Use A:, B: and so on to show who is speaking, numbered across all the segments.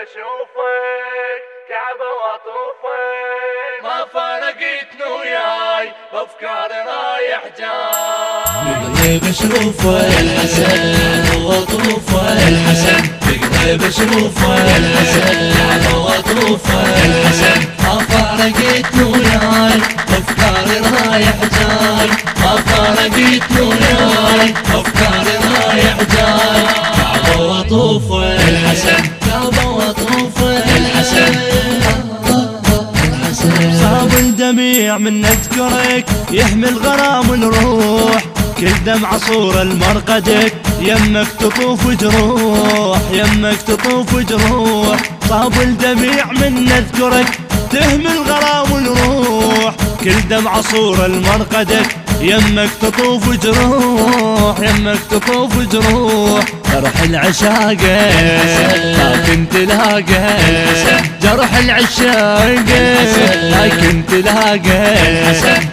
A: بشوفك كعبة وأطوفك. ما فرقت وياي بافكاري رايح جاي.
B: بقلب اشوفه الحسن وطوفه الحسن بقلب اشوفه الحسن كعبة واطوفه الحسن ما فرقت وياي افكاري رايح جاي.
C: صاب الدميع من نذكرك يحمل غرام الروح. كل دمعة صورة المرقدك يمك تطوف جروح يمك تطوف جروح. صاب الدميع من نذكرك تهمل غرام الروح. كل دمعة صورة المرقدك يمك تطوف جروح يمك تطوف جروح. جرح العشاقة لكن تلاقى. جرح العشاقة لكن تلاقى.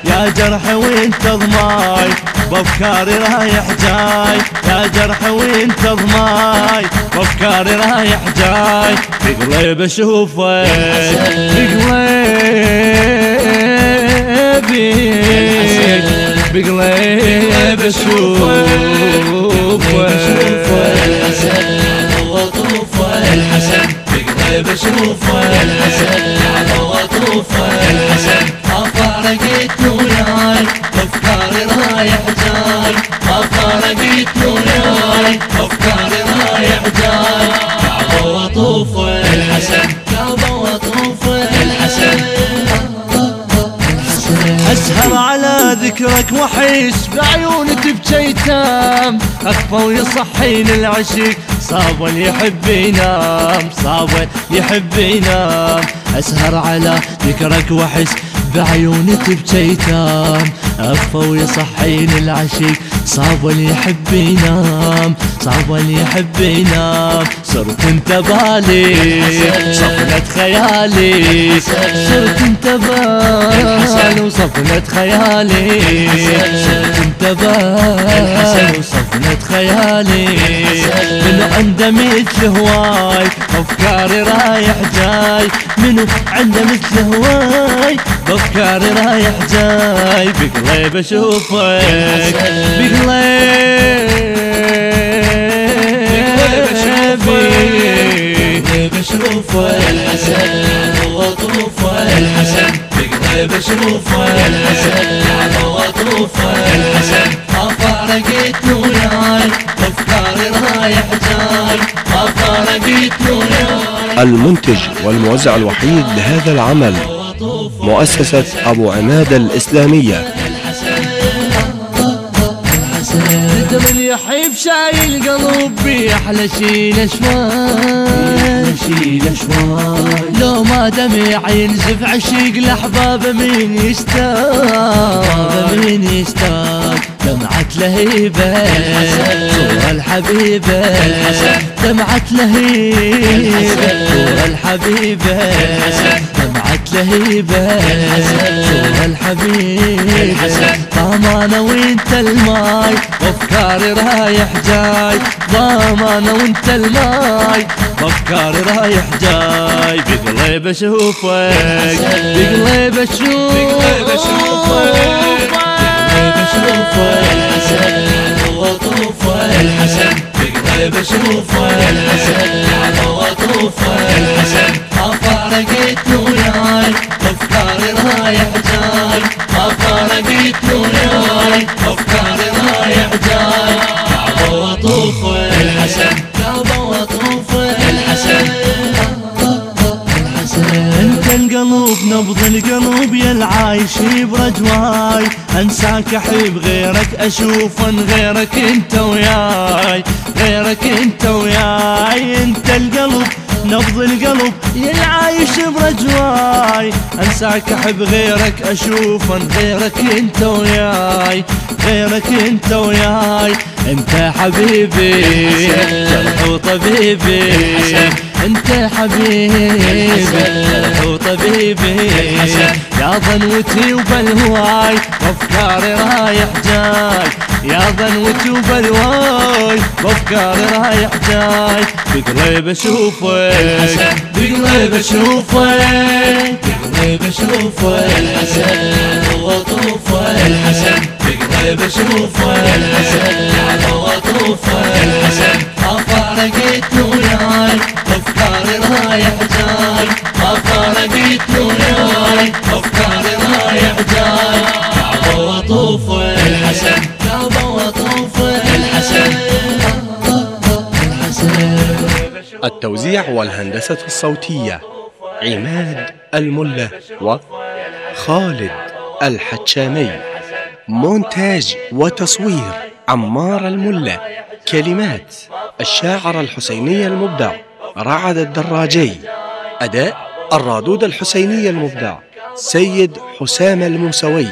C: يا جرح وانت ضماي بأفكاري رايح جاي. يا جرح وانت ضماي بأفكاري رايح جاي. بقلب أشوفك بقلبي بقلب اشوفك
B: الحسن وطوفه الحسن بقلب اشوفه الحسن على وطوفه الحسن ما فرقت وياي افكاري رايح جاي ما فرقت وياي افكاري رايح جاي وطوفه الحسن
C: أسهر على ذكرك وحيس بعيوني تبكي ايتام اكفى ويصحيني العشق صاب يحب ينام صاب يحب ينام أسهر على ذكرك وحس بعيوني تبكي ايتام اكفى ويصحيني العشق صاب يحب ينام صاب يحب ينام. صرت أنت بالي صفنة خيالي. صرت أنت بالي وصفنة خيالي. صرت أنت بالي وصفنة خيالي. منو عنده مثل هواي أفكاري رايح جاي. منو عنده مثل هواي بافكاري رايح جاي بقلب اشوفك بقلبي
B: بشوفه الحسن وطوفه الحسن بقلب الحسن الحسن ما وياي افكاري رايح جاي ما وياي
D: المنتج والموزع الوحيد لهذا العمل. مؤسسة أبو عماد الإسلامية.
C: اللي يحب شايل قلبي أحلى شيل اشواي لو ما دمع ينزف عشيق الاحباب مين يشتاق مين يشتاق دمعة لهيبة. صورة الحبيبة دمعة لهيبة. صورة الحبيبة دمعة لهيبة صورة الحبيبة ضامانة وانت الماي وافكاري رايح جاي ضامانة وانت الماي وافكاري رايح جاي. بقلب اشوفك بقلب اشوفك
B: بقلب اشوفه الحسن وطوفه الحسن وياي افكاري رايح جاي ما وياي افكاري رايح جاي. كعبه وطوفة. الحسن. كعبه وطوفة. الحسن.
C: أنت القلب نبض القلب يا العايش برجواي. أنساك أحب غيرك أشوف غيرك أنت وياي. غيرك أنت وياي. أنت القلب نبض القلب يا العايش برجواي. أنساك أحب غيرك أشوف ان غيرك أنت وياي. غيرك أنت وياي. أنت حبيبي جرح وطبيبي أنت الحبيب وطبيبي يا ظنوتي وبالهواي وافكاري رايح جاي. يا ظنوتي وبالهواي وافكاري رايح جاي. بقريب اشوفك بقريب اشوفك اشوفك الحسن وطوفك الحسن بقريب اشوفك الحسن وطوفك الحسن
D: التوزيع والهندسة الصوتية عماد الملة وخالد الحتشامي. مونتاج وتصوير عمار الملة كلمات الشاعر الحسيني المبدع رعد الدراجي. أداء الرادود الحسيني المبدع سيد حسام الموسوي.